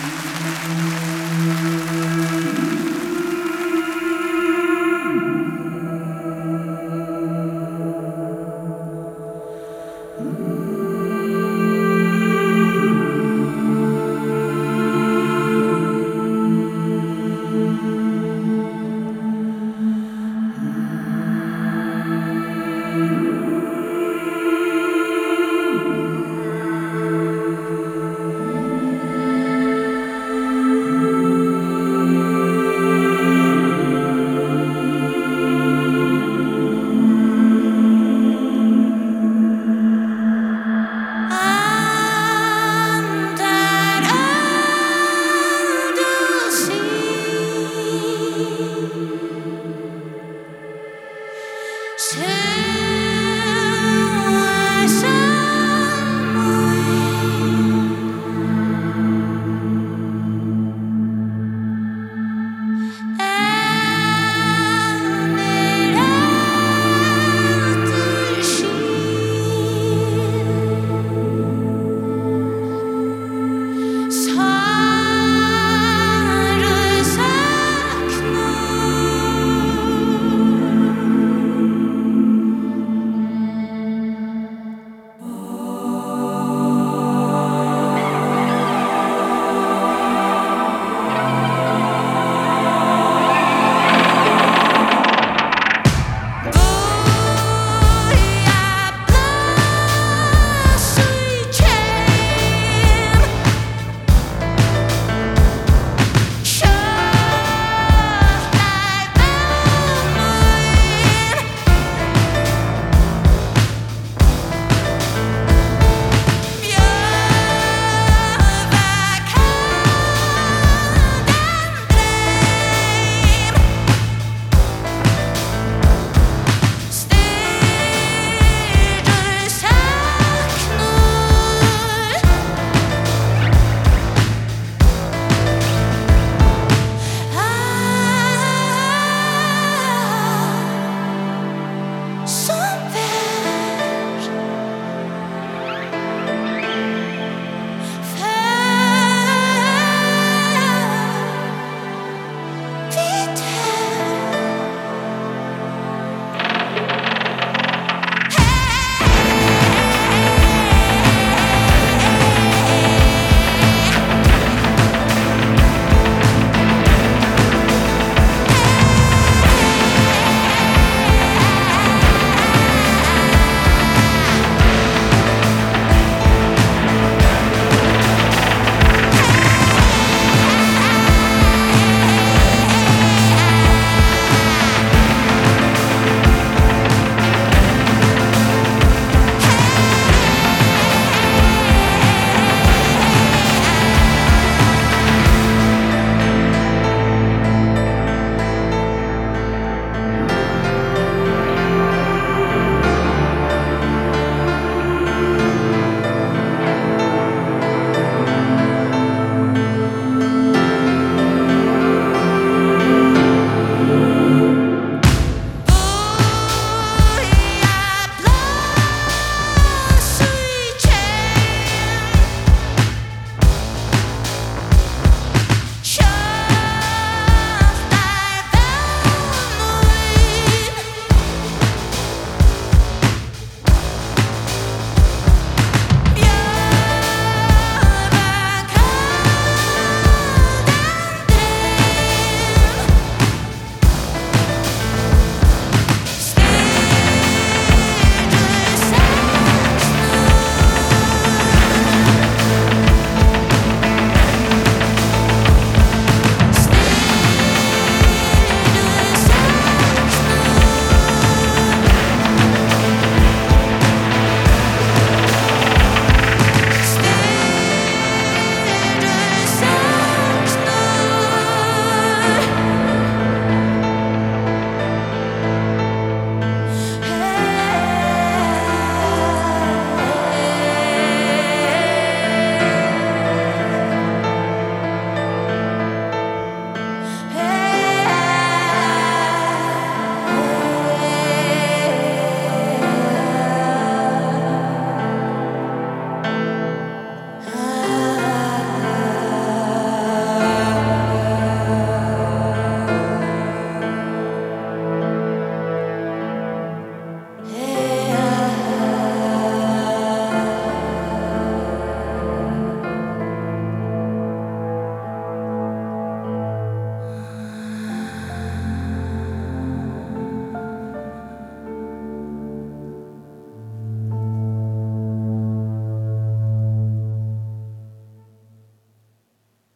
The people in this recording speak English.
Mm.